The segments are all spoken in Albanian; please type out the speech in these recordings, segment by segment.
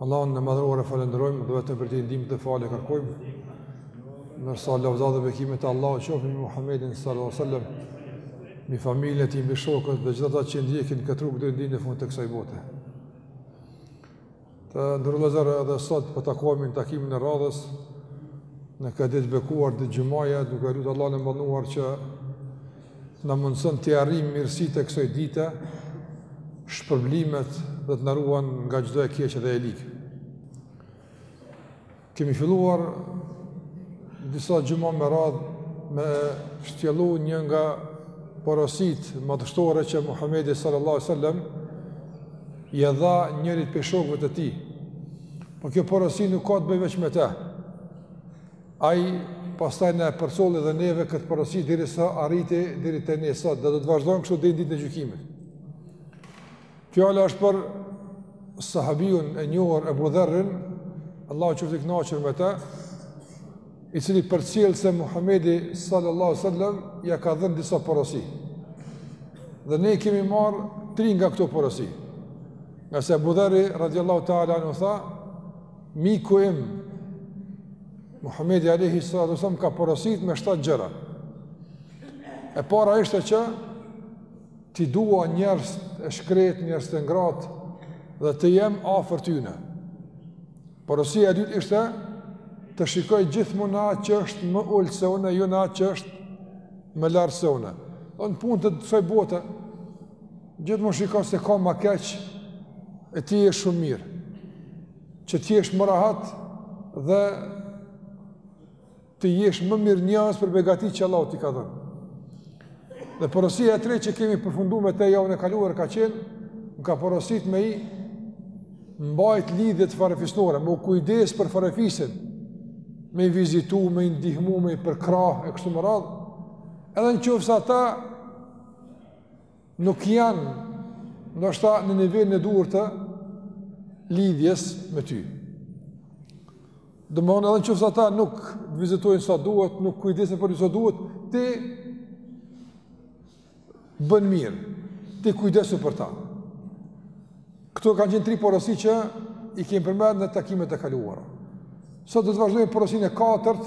Allahun e madhëruar falënderojmë dhe vetëm prej tij ndihmë dhe falje kërkojmë. Ndërsa lavdatat dhe bekimet e Allahut qofshin mbi Muhamedin sallallahu alaihi wasallam, mbi familjen e tij, mbi shokët dhe gjithë ata që ndjekin këtë rrugë deri në fund të kësaj bote. Të nderuar vëllezër edhe sot po takohemi në takimin e radhës në këtë ditë të bekuar, ditë xhumaje, duke lutur Allahun e madhëruar që na mundëson t'i arrijmë mirësitë e kësoj dite, shpërblimet dhe të na ruajë nga çdo e keqe dhe e ligë. Kemi filluar disa xhuma me radhë me shtjellu një nga porositë madhështore që Muhammedi sallallahu sallam ia dha njërit prej shokëve të tij. Po kjo porosi nuk ka të bëjë veç me te. Ai pastaj na e përcolli dhe neve këtë porosi deri sa arriti deri te ne sot dhe do të vazhdojë kështu deri në ditën e gjykimit. Fjala është për sahabiun e njohur Ebu Dherrin, Allahu qoftë i kënaqur me të, i cili përcjell se Muhamedi sallallahu alaihi wasallam ia ka dhënë disa porosi. Dhe ne kemi marr tri nga këto porosi. Ngase Ebu Dherri radhiyallahu ta'ala anhu tha, Miku im Muhamedi alayhi salatu wasallam m'ka porosit me shtatë gjëra. E para ishte që t'i dua njerëzit e shkretë, njerëzit e ngratë dhe të jem afër tyne. Porosia e dytë ishte të shikoj gjithmonë atë që është më ulët se unë, jo atë që është më lart se unë. Në punë të kësoj bote, Gjithmonë shiko se ka ma keq e ti je shumë mirë, që të jesh më rahat dhe të jesh më mirënjohës për begati që Allah t'i ka dhënë. Dhe porosia e tretë që kemi përfundu me te javën e kaluar ka qenë, më ka porosit me i mbajt lidhjet farefisnore, me u kujdes për farefisin, me i vizitu, me i ndihmu, me i përkrah, e kështu me radhë, edhe në qoftë se ata nuk janë ndoshta në nivelin e duhur të lidhjes me ty. Domthon edhe në qoftë se ata nuk vizitojnë sa duhet, nuk kujdesen për ty sa duhet, ti bën mirë. Ti kujdesu për ta. Këto kanë qenë tri porosi që i kemi përmendur në takimet e kaluara. Sot do të vazhdojmë porosinë e katërt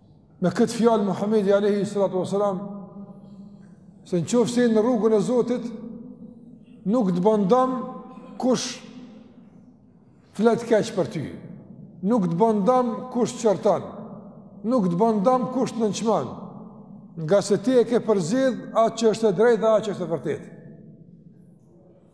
Me këtë fjalë Muhamedi alayhi salatu wasalam se në qoftë se në rrugën e Zotit nuk të bën dam kush flet keq për ty nuk të bën dam kush të qorton nuk të bën dam kush të nënçmon ngase ti e ke përzgjedh atë që është e drejtë dhe atë që është e vërtetë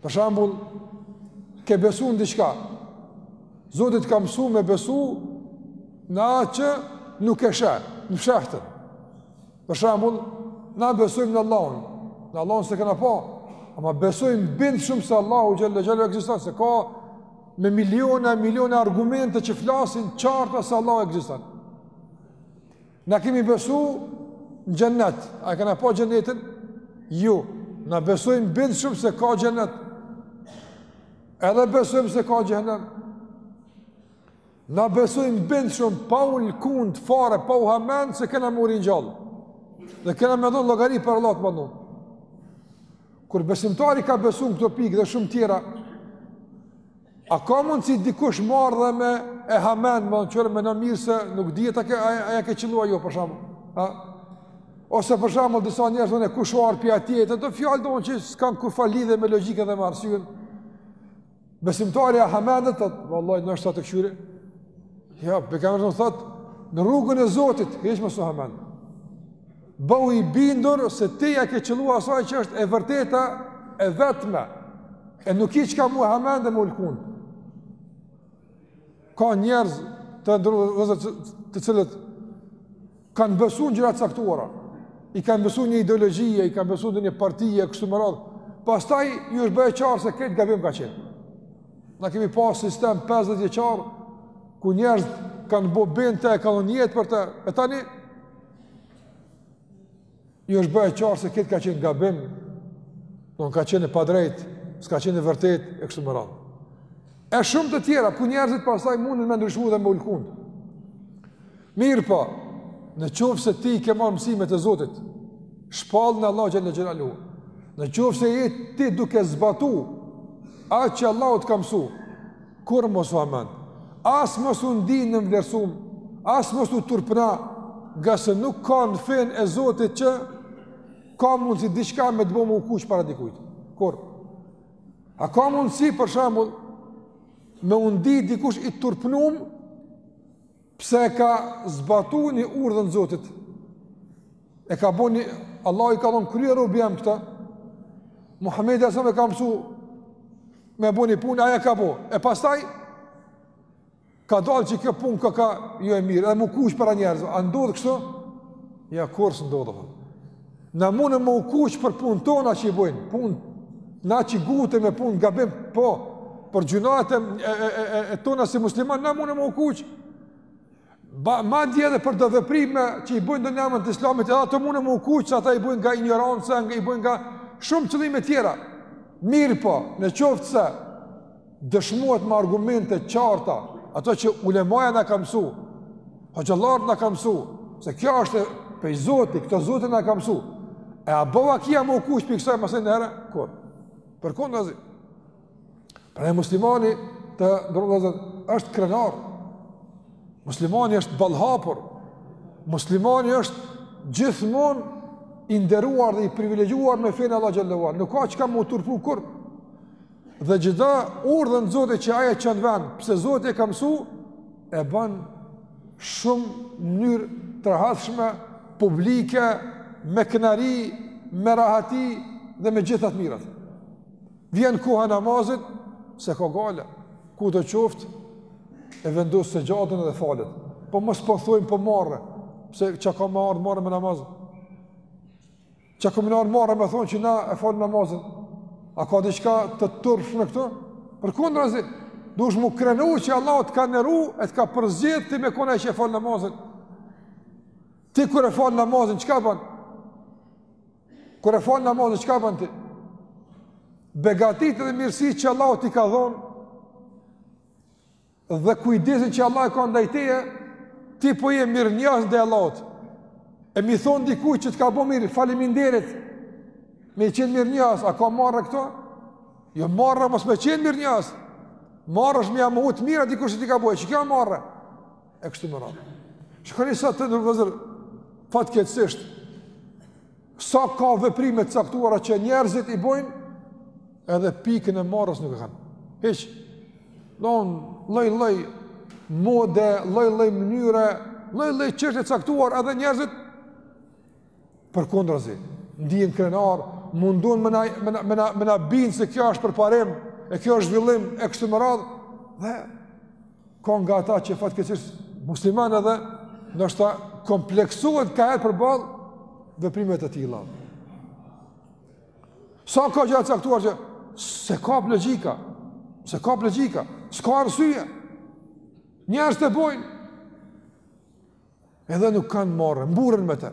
Për shembull, ke besu në diçka, Zoti t'ka mësu me besu në atë që nuk e sheh, në fshehtën. Për shembull, na besojmë në Allahun, ne Allahun s'e kena pa, ama besojmë bindshëm se Allahu xhele xheleluhu ekziston, se ka me miliona e miliona argumente që flasin qartë se Allahu ekziston. Na kemi besu në xhenet, a e kena pa xhenetin? Jo, na besojmë bindshëm se ka xhenet, edhe besojmë se ka xhehenem, na besojmë bindshëm pa u lëkundë fare, pa u hamendë se kena m'u ringjallë, dhe kena me dhonë llogari para Allahut të madh. Kur besimtari ka besu në këto pika dhe shumë tjera, A ka mundësi dikush ma me e hamendë, më në qërë me në mirë se nuk dijë a, a, a ia ke qëllu a jo, për shembull. Ha? Ose për shembull, disa njerëz që s'kanë kurrfarë lidhje me logjikën dhe me arsyen. Besimtari a hamendet, vallaj, në është të të këshyri. Ja, për kamë në thëtë, në rrugën e Zotit, hiç mos u hamend. Bëhu i bindur se ti ia ke qëllu asaj që është e vërteta e vetme, e nuk ki çka m'u hamendë e m'u lkundë. Ka njerëz të nderuar të cilët kanë besu në gjëra t'caktuara, i kanë besu një ideologjie, i kanë besu një partie, kështu me radhë, pastaj ju është bë e qartë se krejt gabim ka qenë. Na kemi pas sistem 50 vjeçar, ku njerëz kanë bo bindë, e kanë dhonë jetën për të, e tani, Ju është bë e qartë se krejt ka qenë gabim, ka qenë e padrejtë, s'ka qenë e vërtetë, e kështu me radhë. E shumë të tjera, ku njerëzit pastaj mundin me ndryshu dhe me u lkundë. Mirëpo, në qoftë se ti i ke marrë mësimet e Zotit, shpalljen e Allahut xhele xhelaluhu, në qoftë se je ti duke zbatu, atë që Allahu të ka msu, Kurrë mos u hamend, as mos u ndi i nënvlerësum, as mos u turpëno, ngase nuk ka në fenë e Zotit që ka mundësi diçka me të bo me u kuqë para dikujt. Kurrë. A ka mundësi për shambull me u ndi dikush i turpënum Pse e ka zbatu një urdhën t'Zotit? E ka bo një, Allahu i ka thonë kryje robi jem këtë. Muhamedi alejhi selam e ka mësu me bo ni punë, ai e ka bo. E pastaj ka dalë që kjo punë ka kon jo e mirë, edhe m'u kuqë para njerëzve. A ndodh kështu? Jo, kurrë s'ndodh, Na munë me u kuq për punë tona që i bojnë, punë, na qysh gutem, punë, gabim, po, për gjynatet, e, e, e, e tona si musliman, na munë me u kuq. Ba, madje edhe për do veprime që i bojnë n'emën të islamit, edhe ato munë me u kuq, se ata i bojnë nga injoranca, nga i bojnë nga shumë qëllime tjera. Mirëpo, në qoftë se, dëshmohet me argumente të qarta ato që ulemaja na kanë mësu, hoxhallarët na kanë mësu, se kjo është prej Zoti, këto Zoti na ka mësu. E a bën vaki me u kuq prej kësaj asnjëherë? Kurrë. Përkundrazi. Pra muslimani të dërëdhëzën është krenar. Muslimani është ballëhapur. Muslimani është gjithmonë i nderuar dhe i privilegjuar me fenë e Allahut xhele ue ala. Nuk ka çka me u turpu kurrë. Dhe çdo urdhën Zotit që ai e çon n'vend, pse Zoti e ka mësu, e ban n'mënyrë të rahatshme, publike, me krenari, me rahati dhe me gjitha t'mirat. Vjen koha e namazit, s'e ka gajle, kudo qoftë, e vendos sexhaden dhe falet. Po mos po thujmë po marre, pse çka me ardh marre me namazin. Çka ka me ardh marre me thonë që unë e fal namazin. A ka diçka të turpshme në këtë? Përkundrazi, duhesh m'u krenu që Allahu të ka nderu e të ka përzgjedh ti me kon ai që e fal namazin. Ti kur e fal namazin çka bën? Kur e fal namazin çka bën ti? Begatitë dhe mirësitë që Allahu t'i ka dhonë Dhe kujdesin që Allahu e ka ndaj teje, ti po je mirënjohës ndaj Allahut. E me i thonë dikujt që të ka bo mirë, faliminderit, me i qenë mirënjohës, a ka marre këtu? Jo, marre asht mos me qenë mirënjohës. Marre është me ia mohu të mirat dikujt që t'i ka bo, e qe kjo marre. E kështu me radhë. Shkoni sa të ndërgëzër, fatkeqësisht, Sa ka veprime të caktuara që njerëzit i bojnë, edhe pikën e marres nuk e kanë. Hiç, lloj, lloj, lloj mode, lloj, lloj mënyre, lloj, lloj çështje e caktuar edhe njerëzit, përkundrazi, ndihen krenarë, mundun me na, me na, me na, me na bind se kjo është përparim, e kjo është zhvillim, e kështu me radhë, dhe Ka nga ata që fatkeqësisht muslimanë edhe ndoshta kompleksohet kaherë përballë veprimeve të tilla. Sa ka gjana t'caktuara që s'e kap logjika, s'e kap logjika, s'ka arsye. Njerëzit e bojnë. Edhe nuk kanë marre, mburren me të.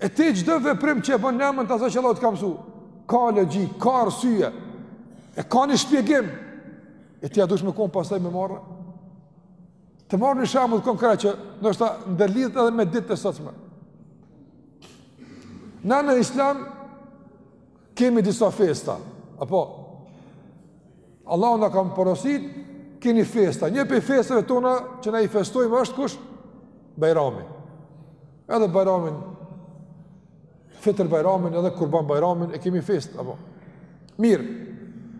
E ti çdo veprim që e bën n'emën të asaj që Allah të ka mësu, ka logjik, ka arsye, e ka një shpjegim, e ti a dush me konë pasaj me marre? Të marr një shambull konkret që ndoshta ndërlidhet edhe me ditët e sotme. Na në islam, Kemi disa festa, apo Allahu na ka porosit kemi festa. Një prej festave tona që na i festojmë është kush? Bajrami. Edhe Bajramin Fitër Bajramin edhe Kurban Bajramin e kemi festë apo. Mirë.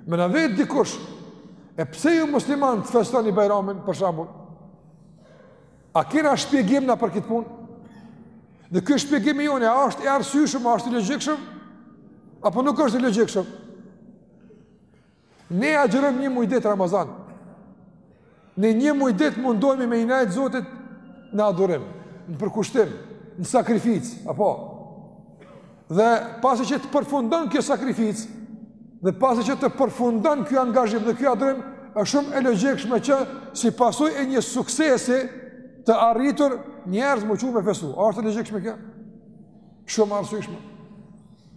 Me na vet dikush. E pse ju muslimanët festoni Bajramin për shembull? A kena shpjegim na për këtë punë? Dhe ky shpjegim i joni, a është i arsyeshëm, a është i logjikshëm? Apo nuk është i logjikshëm? Ne agjërojmë një muj ditë Ramazan. Ne një muj ditë mundohemi me iu nejt Zotit në adhurim, në përkushtim, në sakrificë, apo? Dhe pasi që të përfundon kjo sakrificë, dhe pasi që të përfundon kjo angazhim dhe kjo adhurim, është shumë e logjikshme që si pasojë e një suksesi të arritur njerëz me u çu me festu. A është e logjikshme kjo? Shumë e arsyshme.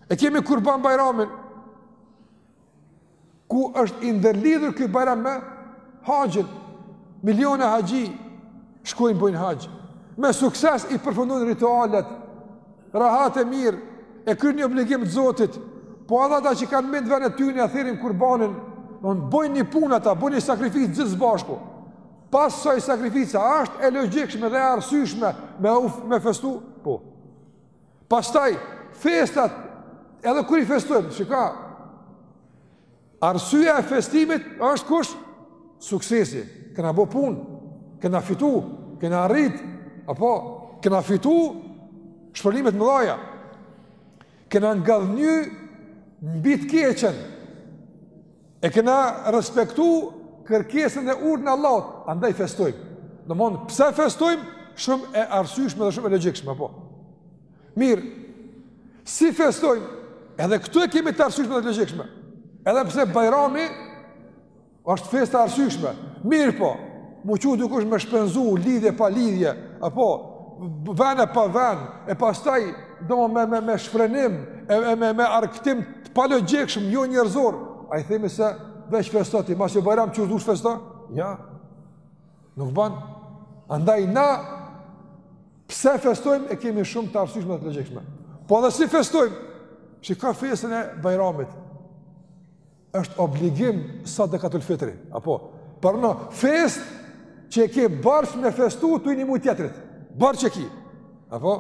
E kemi kurban bajramin. Ku është i ndërlidhur ky Bajram me Haxhin? Miliona haxhi shkojnë bëjnë haxh. Me sukses i përfundojnë ritualet. Rahat e mirë, e kryejnë një obligim të Zotit. Po edhe ata që kanë mbet n'vene t'tyne e therin kurbanin, domethënë bëjnë një punë ata, bëjnë një sakrificë gjithë së bashku. Pas ksaj sakrifice është e logjikshme dhe e arsyeshme me uf, me festu, po. Pastaj, festat, edhe kur i festojmë, çka, arsyeja e festimit është kush? Suksesi, kena bo punë, kena fitu, kena arrit, apo, kena fitu shpërblime të mëdhaja, kena ngadhënjy, mbi të keqen, E kena respektu kërkesën e urdhrin e Allahut, andaj festojmë. Domethënë, pse festojmë, shumë e arsyshme dhe shumë e logjikshme, po. Mirë, si festojmë, edhe këtu e kemi të arsyshme dhe logjikshme. Edhe pse bajrami është festë e arsyshme, mirëpo, m'u çu dikush me shpenzu, lidhje pa lidhje, apo, vene pa ven, e pastaj, do me, me, me shfrenim, e, e me, me argëtim, të palogjikshëm, jo njerëzore. A i themi se veç festo ti, mas jo bajram qysh dush festo. Ja. Nuk ban. Andaj na pse festojmë e kemi shumë të arsyeshme të logjikshme. Po dhe si festojmë? Shika festën e Bajramit? Është obligim sadekatul fitri, apo pra në fest që e ke borxh me festu tu i nimu tjetrit, borxh e ki. Apo?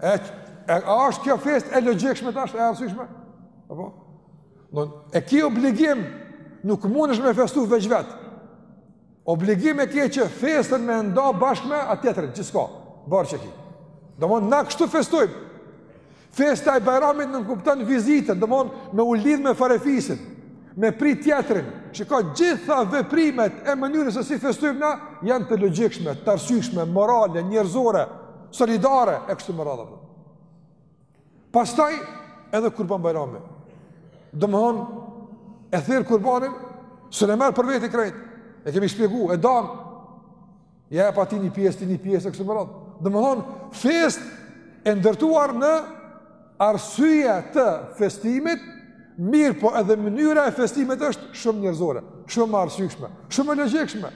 E, e, a është kjo fest e logjikshme tash e arsyeshme? Apo? Në, e ki obligim nuk mundesh me festu veç vetë. Obligim e ke që festën me e nda bashkë me atë tjetrin, që s'ka, borxh e ki. Domethon, na kështu festojmë. Festa e Bajramit nënkupton vizitën, do të thonë me u lidh me farefisin, me prit tjetrin. Shika gjitha veprimet e mënyrës se si festojmë na janë të logjikshme, të arsyeshme, morale, njerëzore, solidare e kështu me radhë. Pastaj edhe kurban Bajrami. Do të thonë e ther kurbanin, s'un e merr për veti krejt. E kemi shpjegu, e dan Ja jep atij një pjesë, atij një pjesë, e kështu me radhë. Domethonë, fest e ndërtuar në arsye të festimit, mirëpo edhe mënyra e festimit është shumë njerëzore, shumë e arsyshme, shumë e logjikshme.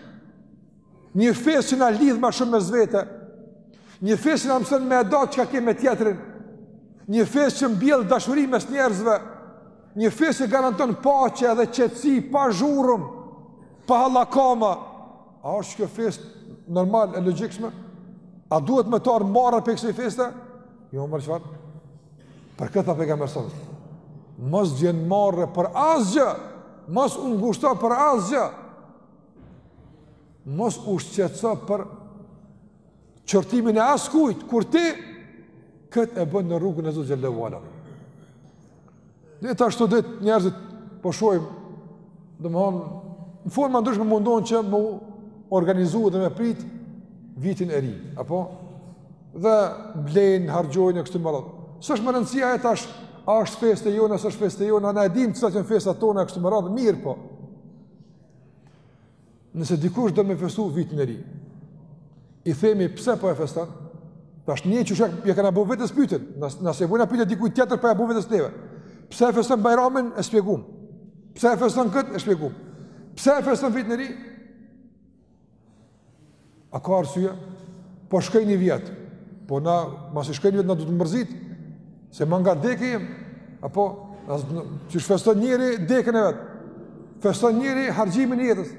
Një fest që na lidh ma shumë mes vete, një fest që na mëson me e da atë çka ke me tjetrin, një fest që mbjell dashuri mes njerëzve, një fest që garanton paqe edhe qetësi, pa zhurmë, pa hallakama, A është kjo fest normal e logjikshme? A duhet me t'ardh marre prej kësaj feste? Jo, more çfarë? Për këtë Pejgamberi s.a.v.s.. Mos ndjeni marre për asgjë, mos u ngushto për asgjë, mos u shqetëso për qortimin e askujt, kur ti këtë e bën në rrugën e Zotit Xhelle ve Ala. Dhe tash tu i njerëzit po shohim, domethonë, në forma t'ndryshme mundohen që m'u organizu dhe me prit vitin e ri, apo? Dhe blejnë, harxhojnë e kështu me radhë. S'është me rëndësi tash, a është fest e jona, s'është fest e jona, na e dim cilat jen festat tona e kështu me radhë, mirëpo. Nëse dikush don me festu vitin e ri, i themi pse po e feston? Tash nji qysh ja kena bo vetes pyetjen, na s'e vuna pyetjen dikujt tjetër pa ja bo vetes neve. Pse e feston Bajramin e shpjegum. Pse e feston kët e shpjegum. Pse e feston vitin e ri? A ka arsye? Po shkoj një vjet. Po na, masi shkojn vjet na do të mërzit. Se më nga deka jem. Apo a e feston njeri dekën e vet. Feston njeri harxhimin e jetës.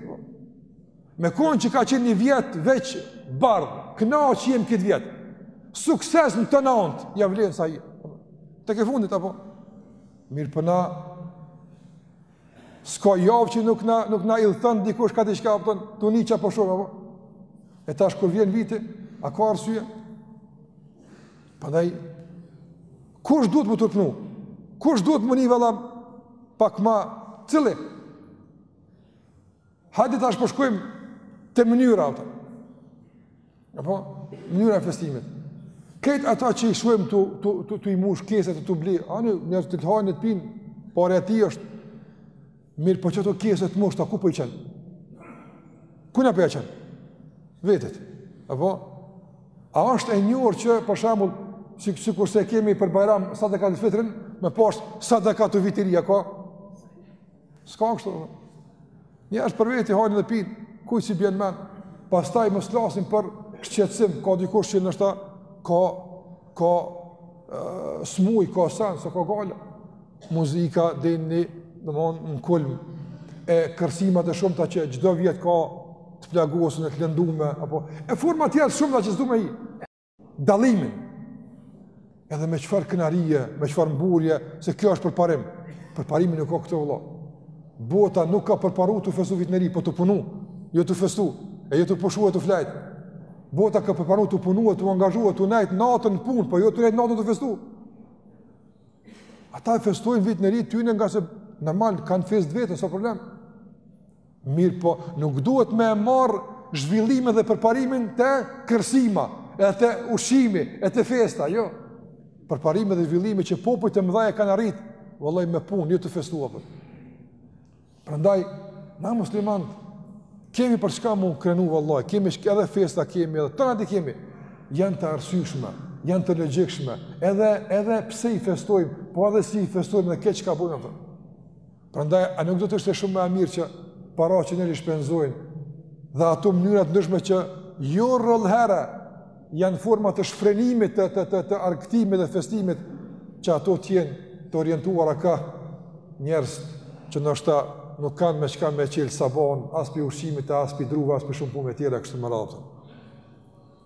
Me kon që ka qenë një vjet veç bardh, kënaq jem këtë vjet. Sukses në këto nënt, ja vlen sahi. Te ky fundit apo? Mirëpo na S'ka javë që nuk na nuk na idhton dikush ka diçka apo jam tu ni çka po shoh apo. E tash kur vjen viti, a ka arsye? Prandaj kush duhet m'u turpnu? Kush duhet m'u ni vëlla pak ma cili? Hajde tash po shkojmë te mënyra. Apo mënyra e festimit. Krejt ata që i shohim tu tu tu tu i mush kesa të tu bli, edhe njerëz të hajnë të pin, por e tij është mirëpo qato kesa të mushta ku po i çon. Ku na po i çon? Vetit. Apo a është e njohur që për shembull si sikurse kemi për Bajram sadekatul fitrin, me pas sadekatu Vitiri a ka. S'ka kështu. Njerëz për veti hajnë dhe pinë, kujt s'i bjen mend. Pastaj mos flasim për shqetësim, ka dikush që ndoshta ka ka uh, smuj, ka sen, s'ka gajle. Muzika dini, domethonë në kulm e kërsimat e shumta që çdo vjet ka të plagosun e të lëndume apo e forma të tjera shumta që s'du me i. dallimi, edhe me çfarë krenarie, me çfarë mburrje, se kjo është përparim, përparimi nuk o kjo vëlla, bota nuk ka përparu tu festu vitin e ri, po tu punu, jo tu festu, e jo tu pushu e tu fjetë, bota ka përparu tu punu e tu angazhu e tu nejtë natën në punë, po jo tu nejtë natën tu festu, ata e festojnë vitin e ri të tyne ngase normal, kanë festë të veten, s'o problem, Mirëpo, nuk duhet me e marrë zhvillimin dhe përparimin te kërsima, e te ushqimi, e te festa, jo. Përparimi dhe zhvillimi që popujt e mëdhaj e kanë arrit, vëlla me punë, jo tu festu apo. Prandaj, na muslimanët, kemi për çka m'u krenu vallahi, kemi edhe festa, kemi edhe tonat i kemi, janë të arsyshme, janë të logjikshme, edhe, edhe pse i festojmë, po edhe si i festojmë krejt çka bojmë, Prandaj a nuk do të ishte shumë më e mirë që paratë që njerëzit shpenzojnë dhe ato mënyra të ndryshme që jo rrallëherë janë forma të shfrenimit të të të, të argëtimit dhe festimit që ato të jenë të orientuara ka njerëz që ndoshta nuk kanë me çka me çel sabahin, as për ushqim, as për druva, as për shumë punë të tjera kështu me radhë.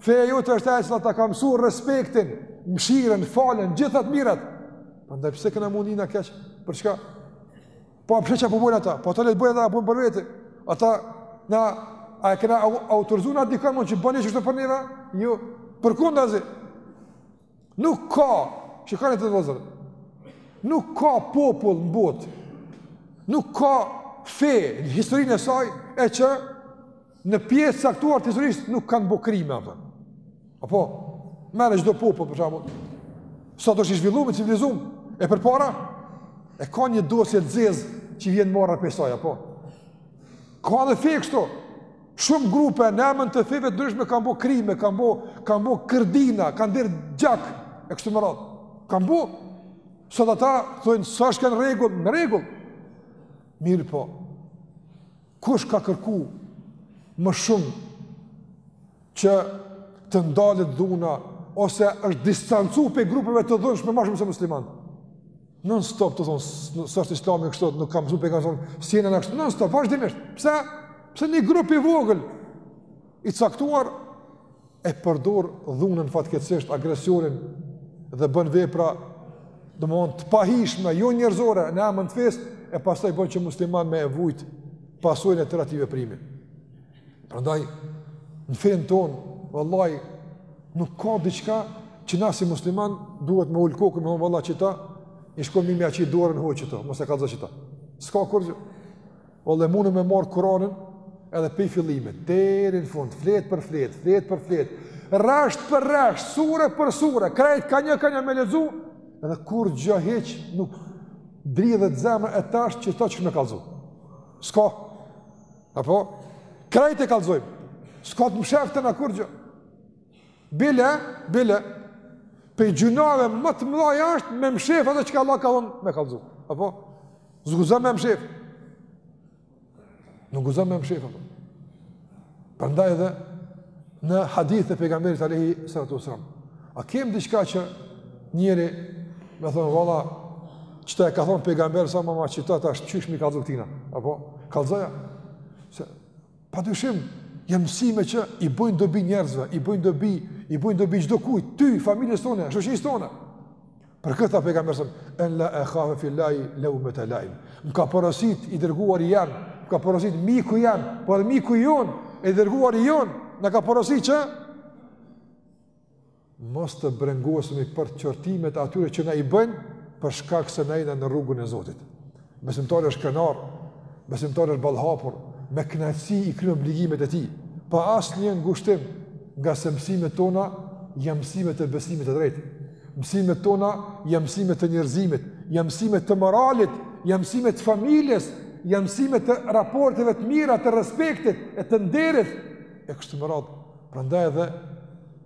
Feja jote është ajo që ta ka mësuar respektin, mëshirën, faljen, gjitha t'mirat. Prandaj pse kena me u ndi na keq? Për çka? Po pse çka po bojn ata? Po ata le të bëjnë ata apo për vete. Ata na a e kena autorizu na dikon që bën çështë për neve? Jo. Përkundazi. Nuk ka, shikoni të vëzhgë. Nuk ka popull në botë. Nuk ka fe në historinë e saj që Në pjesë të caktuar të historisë nuk kanë bo krime, ato. Apo, merre çdo popull, për shembull. Sa të është i zhvillum, i civilizum, e përpara, e ka një dosje të zezë që i vjen marre pej saj, apo. Ka edhe fe kështu, shumë grupe në emën të feve të ndryshme kanë bo krime, kanë bo, kanë bo kërdina, kanë derdh gjak, e kështu me radhë. Kanë bo, sot ata, thojnë, s'është kanë rregull, në rregull. Mirëpo, Kush ka kërku më shumë që të ndalet dhuna, ose është distancu pej grupeve të dhunshme ma shumë se musliman. Non stop tu thonë, s'është islami kështu, nuk kam zupe nga zonë, s'jena na kështu, non stop, vazhdimisht. Pse? Pse një grup i vogël, i caktuar, e përdor dhunën fatkeqësisht agresionin dhe bën vepra domthon të pahijshme, jo njerëzore në emër të fesë e pastaj bën që musliman me e vujt pasojën e atij veprimi. Prandaj në fen ton, vallai nuk ka diçka që na si musliman duhet me ul kokën me valla qita i shkon mimi aqi dorën hoqë to, mos e kallzo qita. S'ka kurrë Vallai munë me marr Kur'anin edhe pej fillimit deri në fund, fletë për fletë, fletë për fletë, rresht për rresht, sure për sure, krejt ka një ka një me lexu, edhe kurgjo hiç nuk dridhet zemra e tash qita qysh me kallzu. S'ka. Apo krejt e kallzojmë. S'ka të mshefta kurgjo. Bile, bile, pe gjynaheve më të mëdhaj është me mshef ato çka Allahu ka thonë me kallzu. Apo s'guzon me mshef. Nuk guzon me mshef apo. Prandaj edhe në hadith e pejgamberit alayhi salatu wasallam. A kem diçka që njeri me thon valla qita e ka thon pejgamberi ama qita tash qysh me i kallzu ktina. Apo kallzoja se Pa dyshim, janë mësime që i bëjnë dobi njerëzve, i bëjnë dobi, i bëjnë dobi çdo kujt, ty, familjes tonë, shoqërisë tonë. Për këtë tha pejgamberi a.s., en la ehafe fillahi leumete laim. Më ka porosit i dërguari jem, më ka porosit miku jem, por edhe miku jon, i dërguari jon, na ka porosit që Mos të brengosemi për qortimet e atyre që na i bëjnë për shkak se na jena në rrugën e Zotit. Besimtari është krenar, besimtari është ballhapur, me kënaqësi i kryen obligimet e tij, pa asnjë ngushtim nga se mësimet tona janë mësime të besimit të drejtë. Mësimet tona janë mësime të njerëzimit, janë mësime të moralit, janë mësime të familjes, janë mësime të raporteve të mira, të respektit e të nderit e kështu me radhë. Prandaj edhe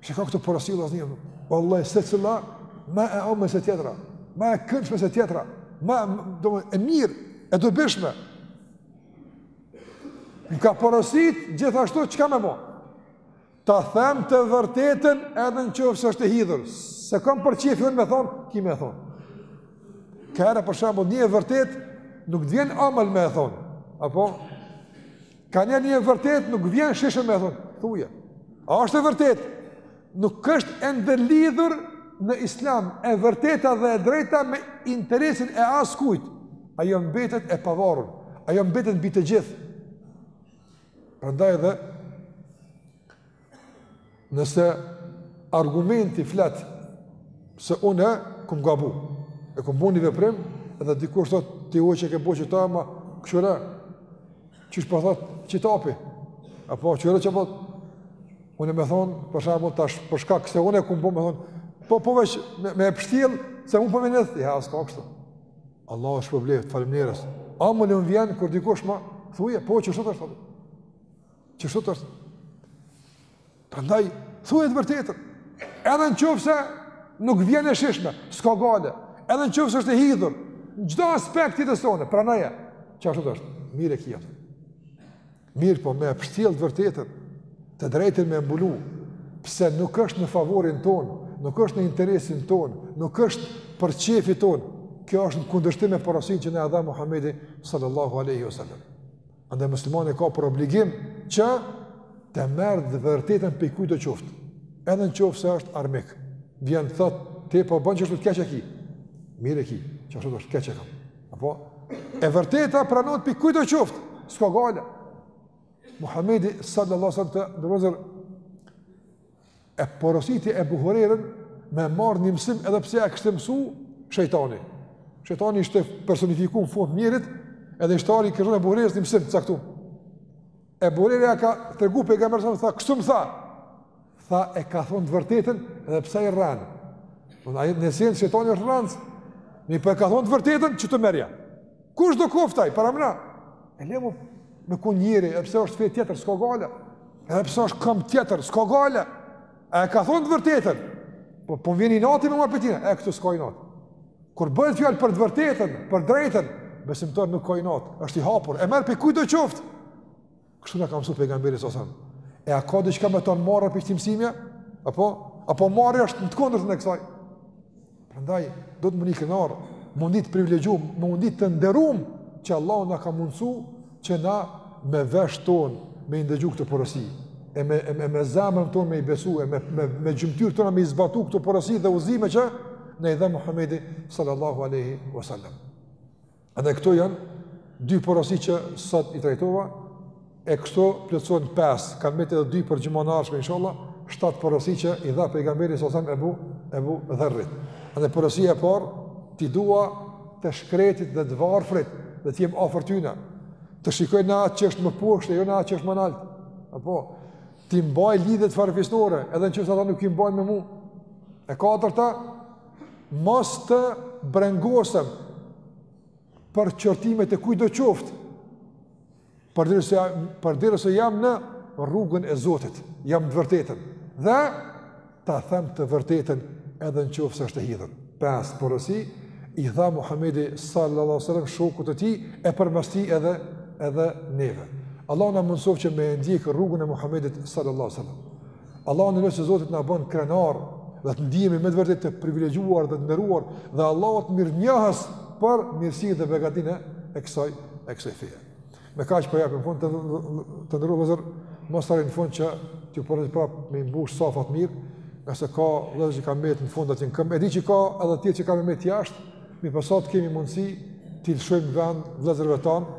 Shiko këto porosi vllazni. Wallahi secila ma e omël se tjetra, ma e këndshme se tjetra, ma e mirë, e dobishme. Më ka porosit gjithashtu çka me bo. Ta them të vërtetën edhe në qoftë se është e hidhur S'e kam për qejf me thonë, ki me thonë Ka herë për shembull një e vërtetë Nuk të vjen amël me e thonë Apo? Ka njëherë një e vërtetë nuk vjen shijshëm me thonë, thuje. A është e vërtet? Nuk është e ndërlidhur në islam e vërteta dhe e drejta me interesin e askujt. Ajo mbetet e pavarur. Ajo mbetet mbi të gjithë. Prandaj edhe Nëse argumenti flet se unë kum gabu, e kum bo ni veprim, edhe dikush thot ti hoxhë që ke bo qëta gabim, qysh po thot qëta, po, apo qyra që po unë me thonë, për shembull tash për shkak se unë kum bo, me thonë, po po veç me, me pështjell se unë po më nith, ja as ka kështu. Allah është problem, faleminderit. Amël m'vjen kur dikush ma thuje, po qështu është. Qështu është. Prandaj, thuje të vërtetën. Edhe në qoftë se nuk vjen e shijshme, s'ka gajle. Edhe në qoftë se është e hidhur. Në çdo aspekt të jetës sonë, prandaj e. Qashtu është. Mirë e ki. Mirë po me pështjell të vërtetën. Të drejtën me me e mbulu. Pse nuk është në favorin tonë, nuk është në interesin tonë, nuk është për qejfit tonë. Kjo është në kundërshtim me porosinë që na e dha Muhammedi sallallahu aleyhi wa sallam. Andaj muslimani ka për obligim që ta merr të vërtetën pi kujtdo qoftë. Edhe në qoftë se është armik. Vjen të thotë, ti po bon qështu, keq e ki. Mirë e ki, qështu është, keq e kam. Apo? E vërteta pranohet pi kujtdo qoftë. S'ka gajle. Muhammedi sallallahu sallam të dhe vëzër E porositi Ebu Hurejrën me marrë një mësim edhe pse e kishte mësu shejtani. Shejtani ishte personifiku në formë njerit edhe i kishte tregu Ebu Hurejrës një mësim të caktu. Ebu Hurejra i ka tregu pejgamberit, tha, kështu më tha. Tha e ka thonë të vërtetën edhe pse i rranc. Në esencë shejtani është rranc, mirëpo e ka thonë të vërtetën qëtë, merrja. Kushdo koft aj, pranoma? E le me kon njëri, edhe pse është fe tjetër, s'ka gajle. Edhe pse është komb tjetër, s'ka gajle. E ka thonë të vërtetën. Po, po vjen inati me marë për tjene. E këtu s'ka inat. Kur bëhet fjalë për të vërtetën, për drejtën, besimtari nuk ka inat. është i hapur. E merr prej kujtdo qoftë. Kështu na ka msu pejgamberi sasem. E a ka diçka me thonë marre për qito mësime? Apo? Apo marre është në të kundërtën e kësaj? Prandaj do të mu ndi krenar, mu ndi të privilegjum, mu ndi të nderum që Allahu na ka mundësu që na me vesh ton me i ndëgju këto porosi e me e me, me zemrën ton me i besu e me me me gjymtyrë tona me i zbatu këto porosi dhe udhëzime që na i dha Muhamedi sallallahu alaihi wasallam. Edhe këto janë dy porosi që sot i trajtova, e këto plotësohen pes, kan mbet edhe dy për xhuman e ardhshme, inshallah, shtatë porosi që i dha pejgamberi së osem ebu, ebu dherrit. Edhe porosia e parë, t'i dua të shkretit dhe të varfrit dhe të jem afër tyne, të shikoj në atë që është më poshtë, jo në atë që është më naltë, apo, t'i mbaj lidhjet farëfisnore, edhe në qoftë ata nuk i mbaj me mu, e katërta, mos të brengosem për qortimet e kujtdo qoftë, përderisa jam në rrugën e Zotit, jam të vërtetën, dhe ta them të vërtetën edhe në qoftë se është e hidhun. Pes porosi, i tha Muhammedi sallallahu alaihi wasallam shokut të tij e përmes tij edhe edhe neve. Allahu na mundësoftë që me e ndjek rrugën e Muhammedit sallallahu alaihi wasallam. Allahu na, lusim Zotin, na bën krenar dhe të ndihemi me të vërtetë të privilegjuar dhe të nderuar dhe Allahut mirënjohës për mirësinë dhe begatinë e kësaj e kësaj feje. Me kaq po japim fund të të nderuar vllezër mos harroni n'fund që të provoni prap me i mbush safat mirë, ngase ka vëllezër që kanë mbet në fund atje n'këmbë, e di që ka edhe tjerë që kanë mbet jashtë, mirëpo sa t'kemi mundësi t'i lëshojmë vend vëllezërve tanë